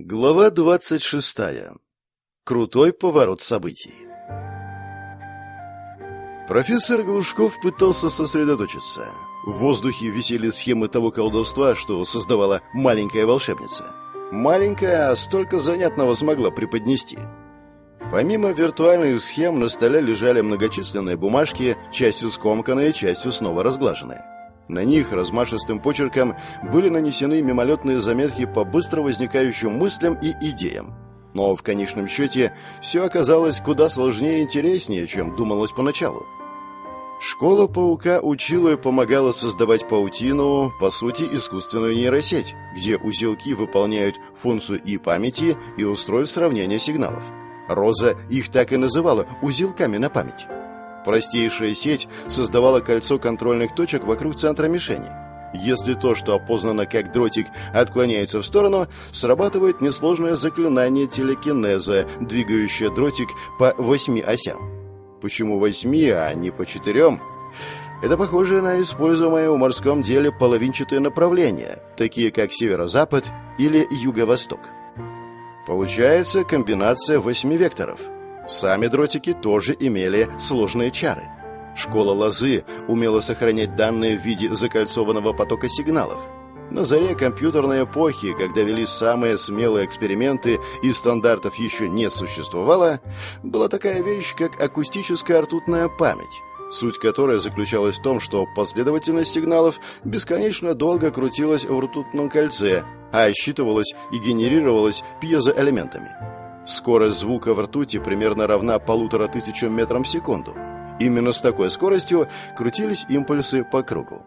Глава двадцать шестая. Крутой поворот событий. Профессор Глушков пытался сосредоточиться. В воздухе висели схемы того колдовства, что создавала маленькая волшебница. Маленькая, а столько занятного смогла преподнести. Помимо виртуальных схем, на столе лежали многочисленные бумажки, частью скомканные, частью снова разглаженные. На них размашистым почерком были нанесены мимолетные заметки по быстро возникающим мыслям и идеям. Но в конечном счете все оказалось куда сложнее и интереснее, чем думалось поначалу. Школа паука учила и помогала создавать паутину, по сути, искусственную нейросеть, где узелки выполняют функцию и памяти, и устройств сравнения сигналов. Роза их так и называла «узелками на память». Простейшая сеть создавала кольцо контрольных точек вокруг центра мишени. Если то, что опознано как дротик, отклоняется в сторону, срабатывает несложное заклинание телекинеза, двигающее дротик по восьми осям. Почему восьми, а не по четырем? Это похоже на используемое в морском деле половинчатое направление, такие как северо-запад или юго-восток. Получается комбинация восьми векторов – Сами дротики тоже имели сложные чары. Школа Лозы умела сохранять данные в виде закольцованного потока сигналов. На заре компьютерной эпохи, когда велись самые смелые эксперименты и стандартов еще не существовало, была такая вещь, как акустическая ртутная память, суть которой заключалась в том, что последовательность сигналов бесконечно долго крутилась в ртутном кольце, а считывалась и генерировалась пьезоэлементами. Скорость звука в ртути примерно равна полутора тысячам метрам в секунду. Именно с такой скоростью крутились импульсы по кругу.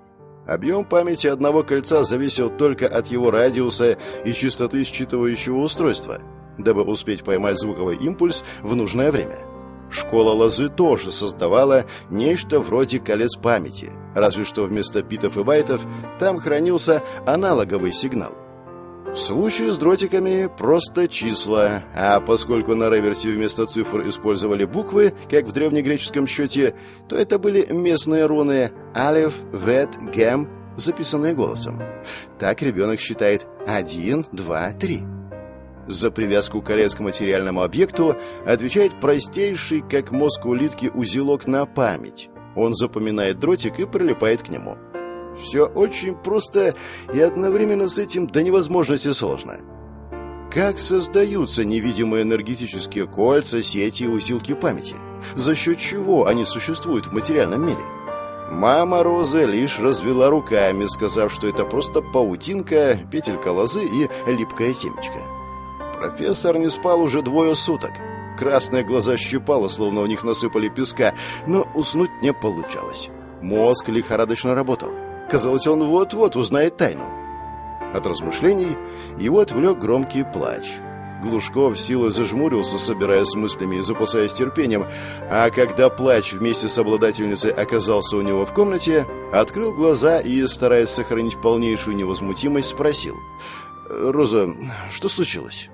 Объем памяти одного кольца зависел только от его радиуса и частоты считывающего устройства, дабы успеть поймать звуковой импульс в нужное время. Школа лозы тоже создавала нечто вроде колец памяти, разве что вместо битов и байтов там хранился аналоговый сигнал. В случае с дротиками просто числа, а поскольку на реверсе вместо цифр использовали буквы, как в древнегреческом счете, то это были местные руны алеф, вет, гем, записанные голосом. Так ребенок считает один, два, три. За привязку колец к материальному объекту отвечает простейший, как мозг улитки, узелок на память. Он запоминает дротик и прилипает к нему. Все очень просто и одновременно с этим до невозможности сложно. Как создаются невидимые энергетические кольца, сети и усилки памяти? За счет чего они существуют в материальном мире? Мама Розы лишь развела руками, сказав, что это просто паутинка, петелька лозы и липкая семечка. Профессор не спал уже двое суток. Красные глаза щипало, словно в них насыпали песка, но уснуть не получалось. Мозг лихорадочно работал. Казалось, он вот-вот узнает тайну. От размышлений его отвлек громкий плач. Глушков силой зажмурился, собираясь с мыслями и запасаясь терпением, а когда плач вместе с обладательницей оказался у него в комнате, открыл глаза и, стараясь сохранить полнейшую невозмутимость, спросил. «Роза, что случилось?»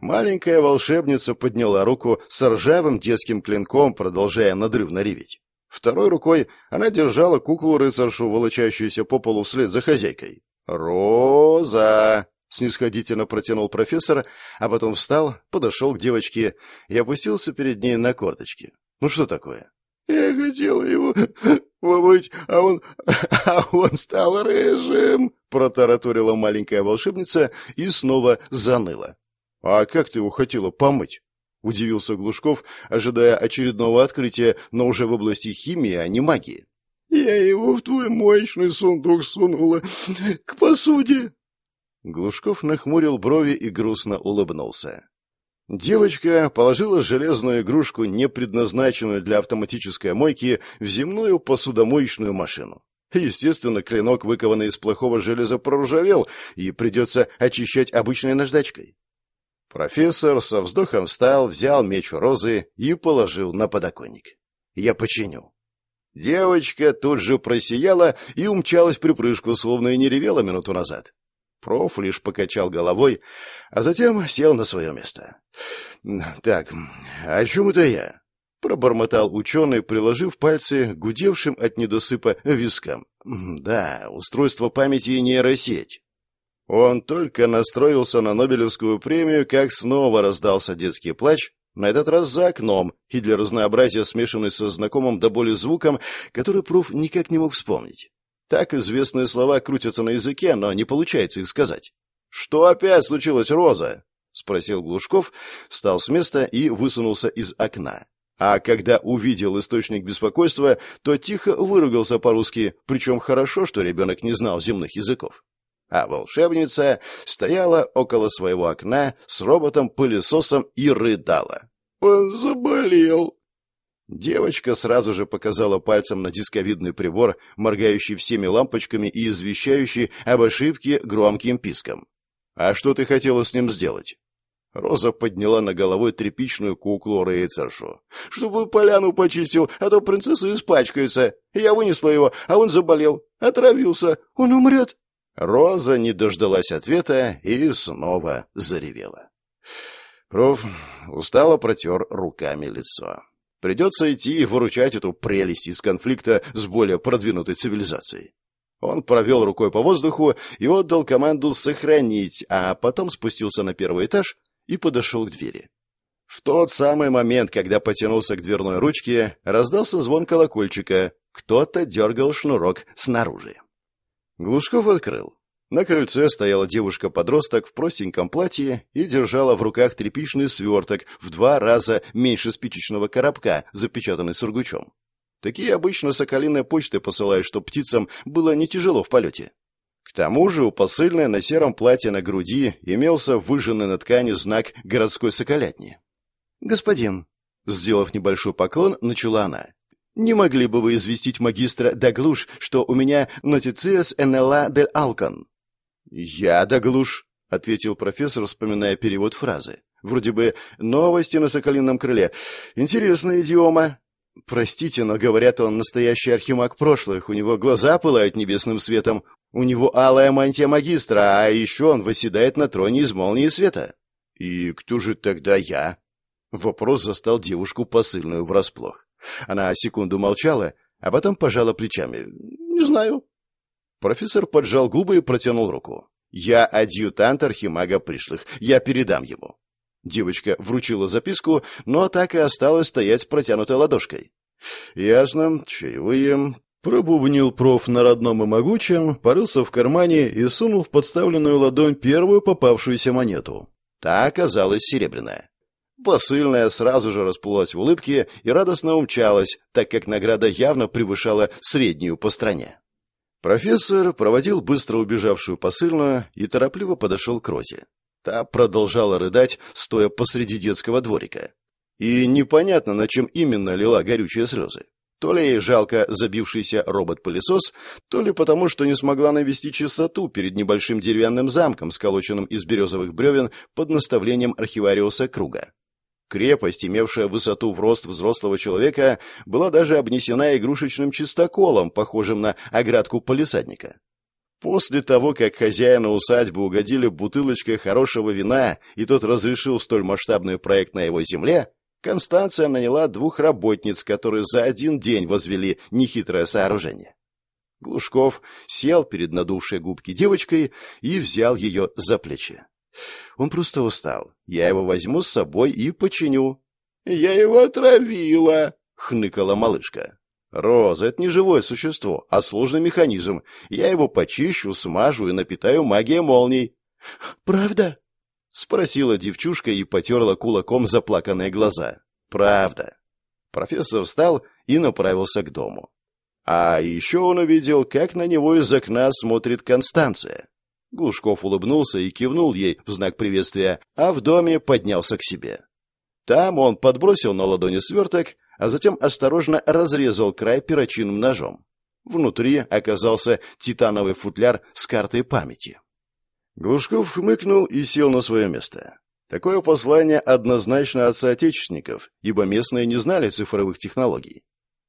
Маленькая волшебница подняла руку с ржавым детским клинком, продолжая надрывно реветь. Второй рукой она держала куклу-рыцаршу, волочащуюся по полу вслед за хозяйкой. «Роза!» — снисходительно протянул профессор, а потом встал, подошел к девочке и опустился перед ней на корточки. «Ну что такое?» «Я хотела его помыть, а он... а он стал рыжим!» — протараторила маленькая волшебница и снова заныла. «А как ты его хотела помыть?» — удивился Глушков, ожидая очередного открытия, но уже в области химии, а не магии. «Я его в твой моечный сундук сунула, к посуде». Глушков нахмурил брови и грустно улыбнулся. Девочка положила железную игрушку, не предназначенную для автоматической мойки, в земную посудомоечную машину. Естественно, клинок, выкованный из плохого железа, проржавел, и придется очищать обычной наждачкой. Профессор со вздохом встал, взял меч у розы и положил на подоконник. «Я починю». Девочка тут же просияла и умчалась в припрыжку, словно и не ревела минуту назад. Проф лишь покачал головой, а затем сел на свое место. «Так, о чем это я?» — пробормотал ученый, приложив пальцы гудевшим от недосыпа вискам. «Да, устройство памяти и нейросеть». Он только настроился на Нобелевскую премию, как снова раздался детский плач, на этот раз за окном, и для разнообразия смешанный со знакомым до боли звуком, который Пруф никак не мог вспомнить. Так известные слова крутятся на языке, но не получается их сказать. «Что опять случилось, Роза?» — спросил Глушков, встал с места и высунулся из окна. А когда увидел источник беспокойства, то тихо выругался по-русски, причем хорошо, что ребенок не знал земных языков. А волшебница стояла около своего окна с роботом-пылесосом и рыдала. «Он заболел!» Девочка сразу же показала пальцем на дисковидный прибор, моргающий всеми лампочками и извещающий об ошибке громким писком. «А что ты хотела с ним сделать?» Роза подняла на головой тряпичную куклу рейцершу. «Чтобы поляну почистил, а то принцесса испачкается. Я вынесла его, а он заболел, отравился. Он умрет». Роза не дождалась ответа и снова заревела. Проф устало протер руками лицо. Придется идти и выручать эту прелесть из конфликта с более продвинутой цивилизацией. Он провел рукой по воздуху и отдал команду сохранить, а потом спустился на первый этаж и подошел к двери. В тот самый момент, когда потянулся к дверной ручке, раздался звон колокольчика. Кто-то дергал шнурок снаружи. Глушков открыл. На крыльце стояла девушка-подросток в простеньком платье и держала в руках тряпичный сверток в два раза меньше спичечного коробка, запечатанный сургучом. Такие обычно соколиной почты посылают, чтоб птицам было не тяжело в полете. К тому же у посыльной на сером платье на груди имелся выжженный на ткани знак городской соколятни. «Господин», — сделав небольшой поклон, начала она, «не могли бы вы известить магистра Даглуш, что у меня нотициас НЛА дель Алкон?» «Я Даглуш», — ответил профессор, вспоминая перевод фразы. «Вроде бы новости на соколином крыле. Интересная идиома». «Простите, но, говорят, он настоящий архимаг прошлых. У него глаза пылают небесным светом, у него алая мантия магистра, а еще он восседает на троне из молнии света. И кто же тогда я? Вопрос застал девушку посыльную врасплох. Она секунду молчала, а потом пожала плечами. Не знаю. Профессор поджал губы и протянул руку. Я адъютант архимага пришлых. Я передам ему. Девочка вручила записку, но так и осталась стоять с протянутой ладошкой. «Ясно. Чаевые. Пробубнил проф на родном и могучем, порылся в кармане и сунул в подставленную ладонь первую попавшуюся монету. Та оказалась серебряная. Посыльная сразу же расплылась в улыбке и радостно умчалась, так как награда явно превышала среднюю по стране. Профессор проводил быстро убежавшую посыльную и торопливо подошел к Розе. Та продолжала рыдать, стоя посреди детского дворика. И непонятно, на чем именно лила горючие слезы. То ли ей жалко забившийся робот-пылесос, то ли потому, что не смогла навести чистоту перед небольшим деревянным замком, сколоченным из березовых бревен под наставлением архивариуса Круга. Крепость, имевшая высоту в рост взрослого человека, была даже обнесена игрушечным чистоколом, похожим на оградку полисадника. После того, как хозяину усадьбы угодили бутылочкой хорошего вина, и тот разрешил столь масштабный проект на его земле, Констанция наняла двух работниц, которые за один день возвели нехитрое сооружение. Глушков сел перед надувшей губки девочкой и взял ее за плечи. Он просто устал. Я его возьму с собой и починю. — Я его отравила, — хныкала малышка. — Роза, это не живое существо, а сложный механизм. Я его почищу, смажу и напитаю магией молний. — Правда? — спросила девчушка и потерла кулаком заплаканные глаза. «Правда». Профессор встал и направился к дому. А еще он увидел, как на него из окна смотрит Констанция. Глушков улыбнулся и кивнул ей в знак приветствия, а в доме поднялся к себе. Там он подбросил на ладони сверток, а затем осторожно разрезал край перочинным ножом. Внутри оказался титановый футляр с картой памяти. Глушков хмыкнул и сел на свое место. Такое послание однозначно от соотечественников, ибо местные не знали цифровых технологий.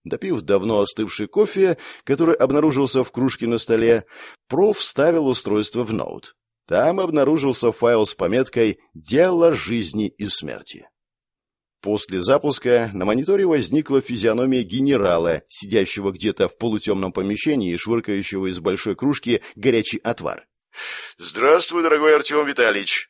Допив давно остывший кофе, который обнаружился в кружке на столе, проф вставил устройство в ноут. Там обнаружился файл с пометкой «Дело жизни и смерти». После запуска на мониторе возникла физиономия генерала, сидящего где-то в полутемном помещении и швыркающего из большой кружки горячий отвар. «Здравствуй, дорогой Артем Витальевич!»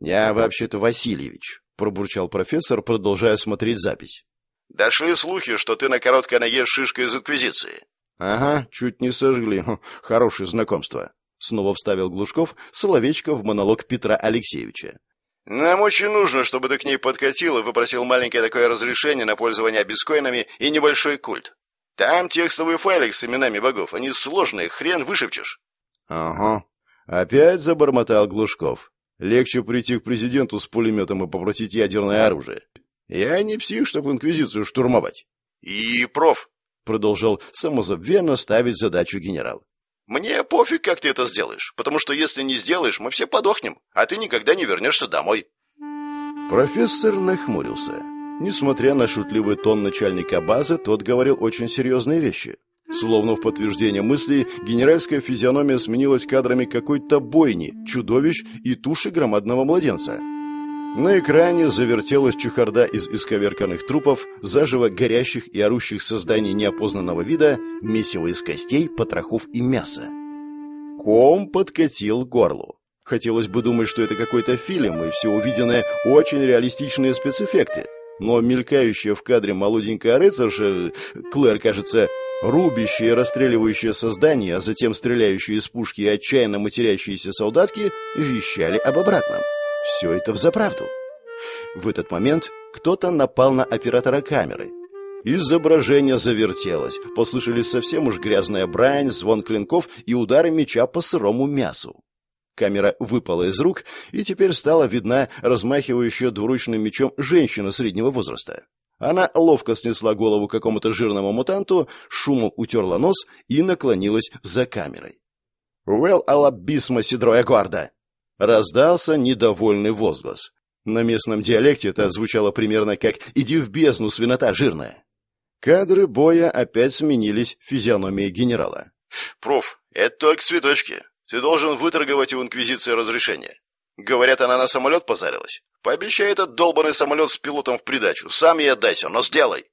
«Я вообще-то Васильевич», — пробурчал профессор, продолжая смотреть запись. «Дошли слухи, что ты на короткой ноге шишка из Инквизиции». «Ага, чуть не сожгли. Хм, хорошее знакомство», — снова вставил Глушков словечко в монолог Петра Алексеевича. «Нам очень нужно, чтобы ты к ней подкатил и выпросил маленькое такое разрешение на пользование биткоинами и небольшой культ. Там текстовый файлик с именами богов, они сложные, хрен вышепчешь». «Ага», — опять забормотал Глушков. «Легче прийти к президенту с пулеметом и попросить ядерное оружие. Я не псих, чтобы инквизицию штурмовать». «И, проф», — продолжал самозабвенно ставить задачу генерал. Мне пофиг, как ты это сделаешь, потому что если не сделаешь, мы все подохнем, а ты никогда не вернешься домой. Профессор нахмурился. Несмотря на шутливый тон начальника базы, тот говорил очень серьезные вещи. Словно в подтверждение мысли, генеральская физиономия сменилась кадрами какой-то бойни, чудовищ и туши громадного младенца. На экране завертелась чехарда из исковерканных трупов, заживо горящих и орущих созданий неопознанного вида, месиво из костей, потрохов и мяса. Ком подкатил горлу. Хотелось бы думать, что это какой-то фильм, и все увиденное очень реалистичные спецэффекты. Но мелькающая в кадре молоденькая рыцарша, Клэр, кажется, рубящие и расстреливающие создания, а затем стреляющие из пушки и отчаянно матерящиеся солдатки, вещали об обратном. Все это взаправду. В этот момент кто-то напал на оператора камеры. Изображение завертелось, послышались совсем уж грязная брань, звон клинков и удары меча по сырому мясу. Камера выпала из рук, и теперь стала видна размахивающая двуручным мечом женщина среднего возраста. Она ловко снесла голову какому-то жирному мутанту, шумом утерла нос и наклонилась за камерой. «Well, алабисма, седроя гварда!» Раздался недовольный возглас. На местном диалекте это звучало примерно как «иди в бездну, свинота жирная». Кадры боя опять сменились физиономией генерала. «Проф, это только цветочки. Ты должен выторговать у Инквизиции разрешение. Говорят, она на самолет позарилась. Пообещай этот долбанный самолет с пилотом в придачу. Сам ей отдайся, но сделай!»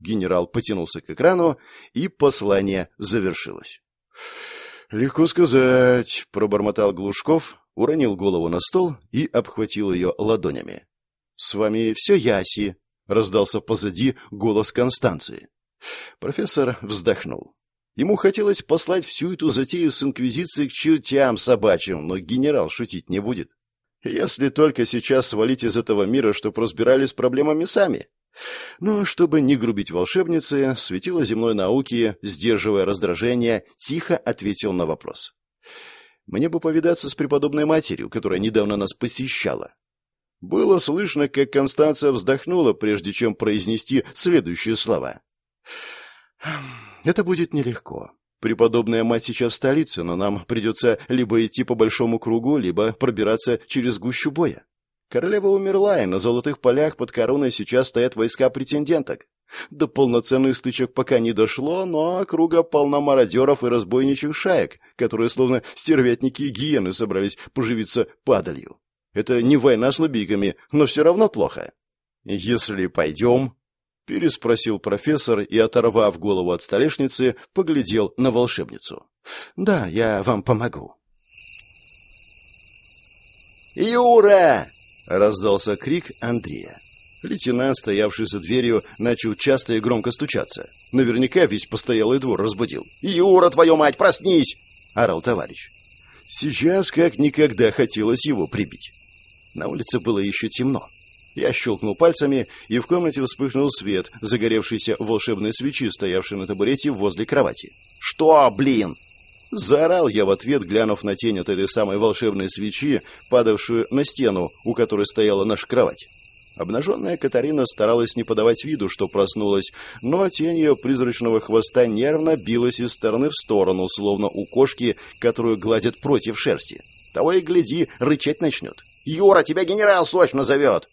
Генерал потянулся к экрану, и послание завершилось. «Легко сказать», — пробормотал Глушков, уронил голову на стол и обхватил ее ладонями. «С вами все яси», — раздался позади голос Констанции. Профессор вздохнул. Ему хотелось послать всю эту затею с Инквизицией к чертям собачьим, но генерал шутить не будет. Если только сейчас свалить из этого мира, чтоб разбирались с проблемами сами. Но чтобы не грубить волшебнице, светило земной науки, сдерживая раздражение, тихо ответил на вопрос. Мне бы повидаться с преподобной матерью, которая недавно нас посещала. Было слышно, как Констанция вздохнула, прежде чем произнести следующие слова. «Это будет нелегко. Преподобная мать сейчас в столице, но нам придется либо идти по большому кругу, либо пробираться через гущу боя. Королева умерла, и на золотых полях под короной сейчас стоят войска претенденток. До полноценных стычек пока не дошло, но округа полна мародеров и разбойничьих шаек, которые словно стервятники и гиены собрались поживиться падалью. Это не война с нубийками, но все равно плохо. «Если пойдем...» — переспросил профессор и, оторвав голову от столешницы, поглядел на волшебницу. «Да, я вам помогу». «Юра!» — раздался крик Андрея. Лейтенант, стоявший за дверью, начал часто и громко стучаться. Наверняка весь постоялый двор разбудил. «Юра, твою мать, проснись!» — орал товарищ. Сейчас как никогда хотелось его прибить. На улице было еще темно. Я щелкнул пальцами, и в комнате вспыхнул свет, загоревшийся волшебной свечи, стоявшей на табурете возле кровати. «Что, блин?» Заорал я в ответ, глянув на тень от этой самой волшебной свечи, падавшую на стену, у которой стояла наша кровать. Обнаженная Катарина старалась не подавать виду, что проснулась, но тень ее призрачного хвоста нервно билась из стороны в сторону, словно у кошки, которую гладят против шерсти. Того и гляди, рычать начнет. «Юра, тебя генерал срочно зовет!»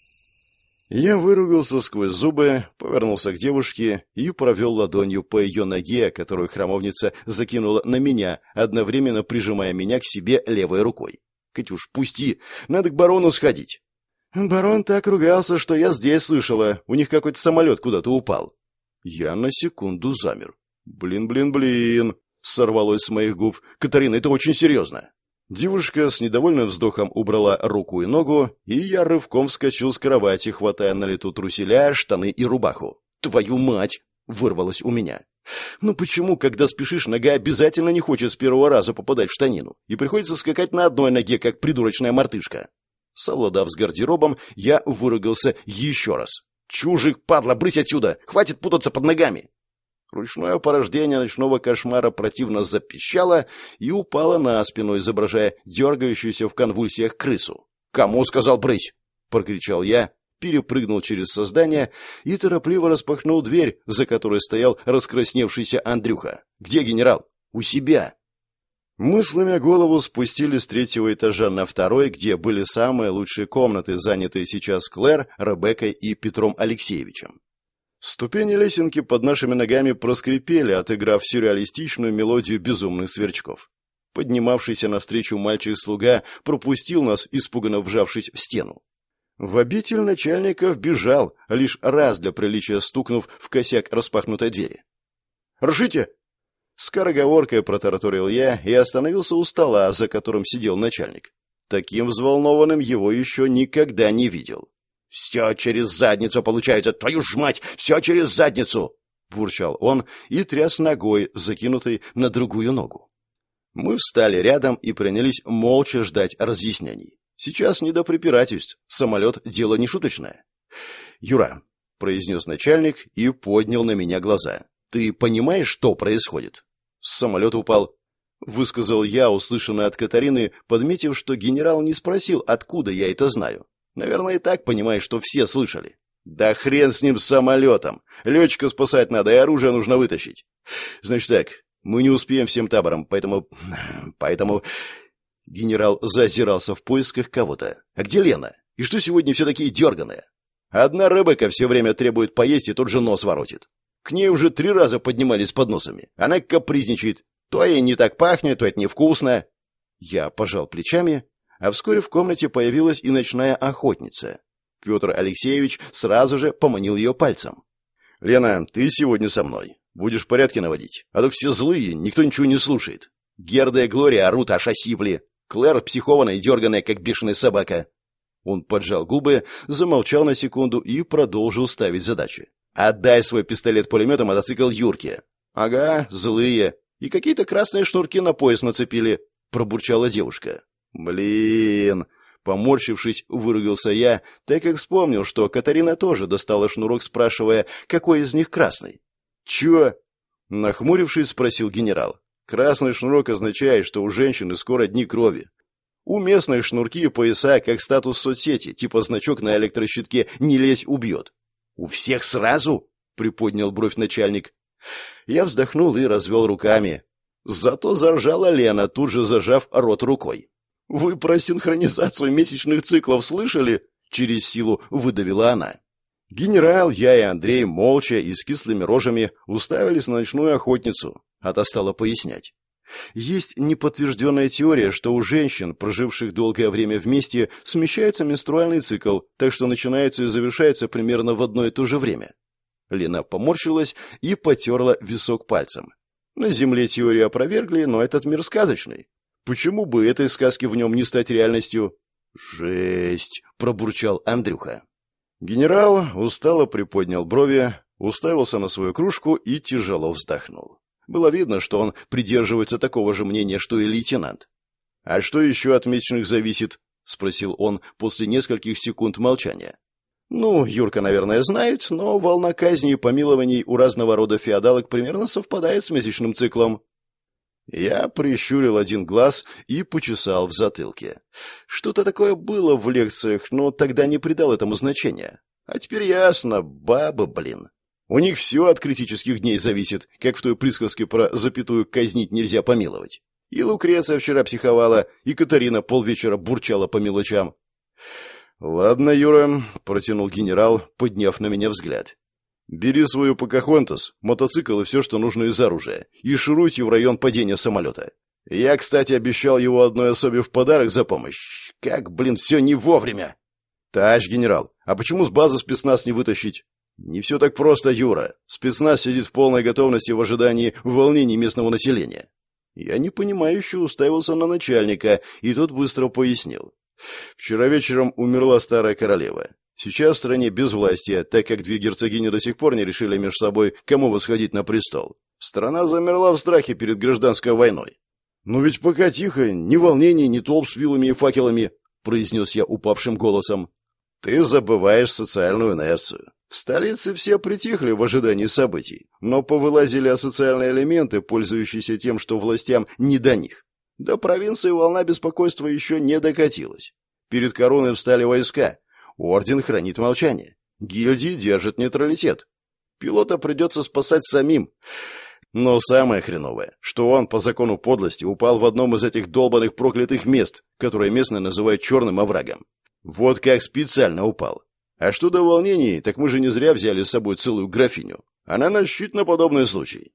Я выругался сквозь зубы, повернулся к девушке и провел ладонью по ее ноге, которую храмовница закинула на меня, одновременно прижимая меня к себе левой рукой. «Катюш, пусти! Надо к барону сходить!» «Барон так ругался, что я здесь слышала. У них какой-то самолет куда-то упал». Я на секунду замер. «Блин, блин, блин!» — сорвалось с моих губ. «Катарина, это очень серьезно!» Девушка с недовольным вздохом убрала руку и ногу, и я рывком вскочил с кровати, хватая на лету труселя, штаны и рубаху. «Твою мать!» — вырвалось у меня. «Ну почему, когда спешишь, нога обязательно не хочет с первого раза попадать в штанину, и приходится скакать на одной ноге, как придурочная мартышка?» Совладав с гардеробом, я выругался еще раз. «Чужик, падла, брысь отсюда! Хватит путаться под ногами!» Ручное порождение ночного кошмара противно запищало и упало на спину, изображая дергающуюся в конвульсиях крысу. «Кому сказал брысь?» — прокричал я, перепрыгнул через создание и торопливо распахнул дверь, за которой стоял раскрасневшийся Андрюха. «Где генерал?» «У себя!» Мы, сломя голову, спустились с третьего этажа на второй, где были самые лучшие комнаты, занятые сейчас Клэр, Ребеккой и Петром Алексеевичем. Ступени лесенки под нашими ногами проскрипели, отыграв сюрреалистичную мелодию безумных сверчков. Поднимавшийся навстречу мальчик-слуга пропустил нас, испуганно вжавшись в стену. В обитель начальников бежал, лишь раз для приличия стукнув в косяк распахнутой двери. «Ржите!» Скороговоркой протараторил я и остановился у стола, за которым сидел начальник. Таким взволнованным его еще никогда не видел. «Все через задницу получается, твою ж мать! Все через задницу!» — бурчал он и тряс ногой, закинутой на другую ногу. Мы встали рядом и принялись молча ждать разъяснений. Сейчас не до препирательств, самолет — дело не шуточное. «Юра», — произнес начальник и поднял на меня глаза, — «ты понимаешь, что происходит?» «Самолет упал», — высказал я, услышанное от Катарины, подметив, что генерал не спросил, откуда я это знаю. Наверное, и так понимаешь, что все слышали. Да хрен с ним с самолетом. Летчика спасать надо, и оружие нужно вытащить. Значит так, мы не успеем всем табором, поэтому... Поэтому... Генерал зазирался в поисках кого-то. А где Лена? И что сегодня все такие дерганые? Одна Ребекка все время требует поесть и тот же нос воротит. К ней уже три раза поднимались подносами. Она капризничает. То ей не так пахнет, то это невкусно. Я пожал плечами а вскоре в комнате появилась и ночная охотница. Петр Алексеевич сразу же поманил ее пальцем. «Лена, ты сегодня со мной. Будешь порядки наводить. А то все злые, никто ничего не слушает. Герда и Глория орут аж осипли. Клэр психованная и дерганая, как бешеная собака». Он поджал губы, замолчал на секунду и продолжил ставить задачи. «Отдай свой пистолет-пулемет и мотоцикл Юрке». «Ага, злые. И какие-то красные шнурки на пояс нацепили», — пробурчала девушка. «Блин!» Поморщившись, выругался я, так как вспомнил, что Катарина тоже достала шнурок, спрашивая, какой из них красный. «Чё?» Нахмурившись, спросил генерал. «Красный шнурок означает, что у женщины скоро дни крови. У местных шнурки и пояса, как статус соцсети, типа значок на электрощитке «Не лезь, убьет». «У всех сразу?» — приподнял бровь начальник. Я вздохнул и развел руками. Зато заржала Лена, тут же зажав рот рукой. «Вы про синхронизацию месячных циклов слышали?» Через силу выдавила она. Генерал, я и Андрей молча и с кислыми рожами уставились на ночную охотницу. А та стала пояснять. Есть неподтвержденная теория, что у женщин, проживших долгое время вместе, смещается менструальный цикл, так что начинается и завершается примерно в одно и то же время. Лена поморщилась и потерла висок пальцем. На Земле теорию опровергли, но этот мир сказочный. Почему бы этой сказке в нем не стать реальностью? «Жесть!» — пробурчал Андрюха. Генерал устало приподнял брови, уставился на свою кружку и тяжело вздохнул. Было видно, что он придерживается такого же мнения, что и лейтенант. «А что еще от мечных зависит?» — спросил он после нескольких секунд молчания. «Ну, Юрка, наверное, знает, но волна казни и помилований у разного рода феодалок примерно совпадает с месячным циклом. Я прищурил один глаз и почесал в затылке. Что-то такое было в лекциях, но тогда не придал этому значения. А теперь ясно, баба, блин. У них все от критических дней зависит, как в той присказке про запятую казнить нельзя помиловать. И Лукреция вчера психовала, и Катарина полвечера бурчала по мелочам. «Ладно, Юра», — протянул генерал, подняв на меня взгляд. Бери свою Покахонтас, мотоцикл и все, что нужно из оружия, и шуруйте в район падения самолета. Я, кстати, обещал его одной особе в подарок за помощь. Как, блин, все не вовремя. Товарищ генерал, а почему с базы спецназ не вытащить? Не все так просто, Юра. Спецназ сидит в полной готовности в ожидании волнений местного населения. Я непонимающе уставился на начальника, и тот быстро пояснил. Вчера вечером умерла старая королева. Сейчас в стране безвластие, так как две герцогини до сих пор не решили между собой, кому восходить на престол. Страна замерла в страхе перед гражданской войной. «Ну ведь пока тихо, ни волнений, ни толп с вилами и факелами», — произнес я упавшим голосом. «Ты забываешь социальную инерцию. В столице все притихли в ожидании событий, но повылазили асоциальные элементы, пользующиеся тем, что властям не до них. До провинции волна беспокойства еще не докатилась. Перед короной встали войска. Орден хранит молчание. Гильдии держит нейтралитет. Пилота придется спасать самим. Но самое хреновое, что он по закону подлости упал в одном из этих долбанных проклятых мест, которые местные называют черным оврагом. Вот как специально упал. А что до волнений, так мы же не зря взяли с собой целую графиню. Она на щит на подобный случай.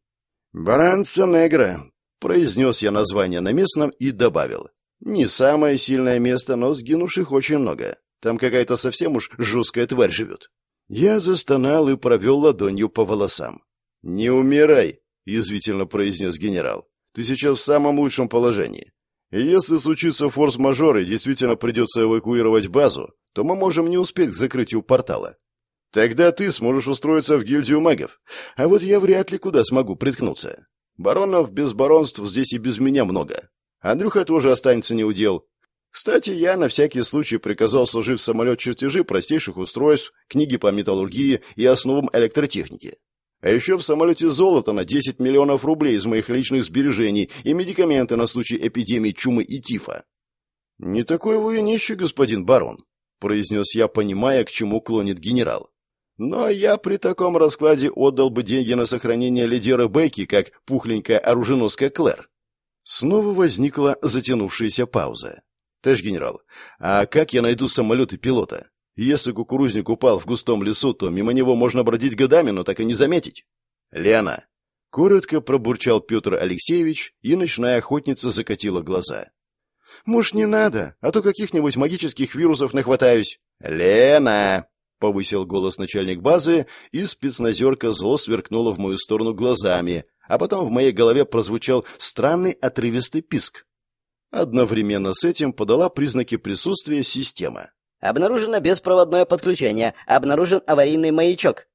«Баранца Негра», — произнес я название на местном и добавил. «Не самое сильное место, но сгинувших очень много. Там какая-то совсем уж жесткая тварь живет». Я застонал и провел ладонью по волосам. «Не умирай», — язвительно произнес генерал. «Ты сейчас в самом лучшем положении. Если случится форс-мажор и действительно придется эвакуировать базу, то мы можем не успеть к закрытию портала. Тогда ты сможешь устроиться в гильдию магов, а вот я вряд ли куда смогу приткнуться. Баронов без баронств здесь и без меня много. Андрюха тоже останется неудел. Кстати, я на всякий случай приказал служить в самолет чертежи простейших устройств, книги по металлургии и основам электротехники. А еще в самолете золото на 10 миллионов рублей из моих личных сбережений и медикаменты на случай эпидемии чумы и тифа. «Не такой вы и нищий, господин барон», — произнес я, понимая, к чему клонит генерал. «Но я при таком раскладе отдал бы деньги на сохранение лидера Бекки, как пухленькая оруженоска Клэр». Снова возникла затянувшаяся пауза. «Товарищ генерал, а как я найду самолет и пилота? Если кукурузник упал в густом лесу, то мимо него можно бродить годами, но так и не заметить. Лена. Коротко пробурчал Петр Алексеевич, и ночная охотница закатила глаза. «Муж, не надо, а то каких-нибудь магических вирусов нахватаюсь». «Лена!» — повысил голос начальник базы, и спецназерка зло сверкнула в мою сторону глазами, а потом в моей голове прозвучал странный отрывистый писк. Одновременно с этим подала признаки присутствия система. Обнаружено беспроводное подключение. Обнаружен аварийный маячок.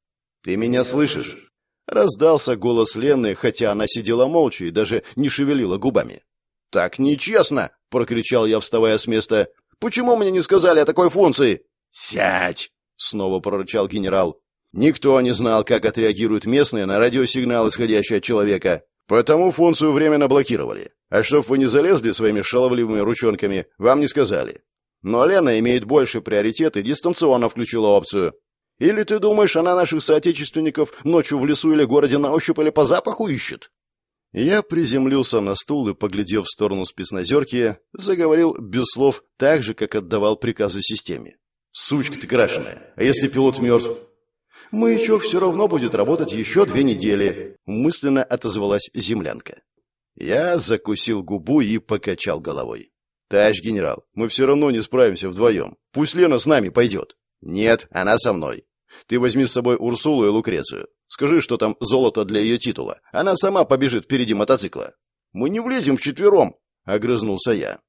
Ты меня слышишь? Раздался голос Лены, хотя она сидела молча и даже не шевелила губами. Так нечестно, прокричал я, вставая с места. Почему мне не сказали о такой функции? Сядь, снова прорычал генерал. Никто не знал, как отреагируют местные на радиосигнал, исходящий от человека. Потому функцию временно блокировали. А чтоб вы не залезли своими шаловливыми ручонками, вам не сказали. Но Лена имеет больше приоритет и дистанционно включила опцию. Или ты думаешь, она наших соотечественников ночью в лесу или городе на ощупь или по запаху ищет?» Я приземлился на стул и, поглядев в сторону спецназерки, заговорил без слов так же, как отдавал приказы системе. «Сучка ты крашеная! А если пилот мертв?» «Маячок все равно будет работать еще две недели», — мысленно отозвалась землянка. Я закусил губу и покачал головой. «Товарищ генерал, мы все равно не справимся вдвоем. Пусть Лена с нами пойдет». «Нет, она со мной. Ты возьми с собой Урсулу и Лукрецию. Скажи, что там золото для ее титула. Она сама побежит впереди мотоцикла». «Мы не влезем вчетвером», — огрызнулся я.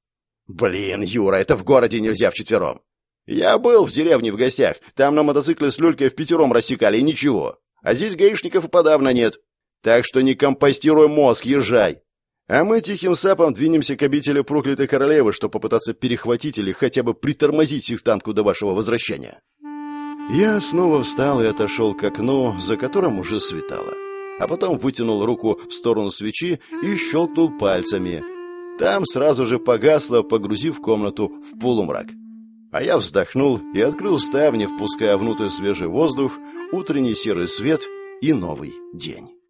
«Блин, Юра, это в городе нельзя вчетвером. Я был в деревне в гостях. Там на мотоцикле с люлькой в пятером рассекали, и ничего. А здесь гаишников и подавно нет. Так что не компостируй мозг, езжай. А мы тихим сапом двинемся к обители проклятой королевы, чтобы попытаться перехватить или хотя бы притормозить сектантку до вашего возвращения. Я снова встал и отошел к окну, за которым уже светало. А потом вытянул руку в сторону свечи и щелкнул пальцами. Там сразу же погасло, погрузив комнату в полумрак. А я вздохнул и открыл ставни, впуская внутрь свежий воздух, утренний серый свет и новый день.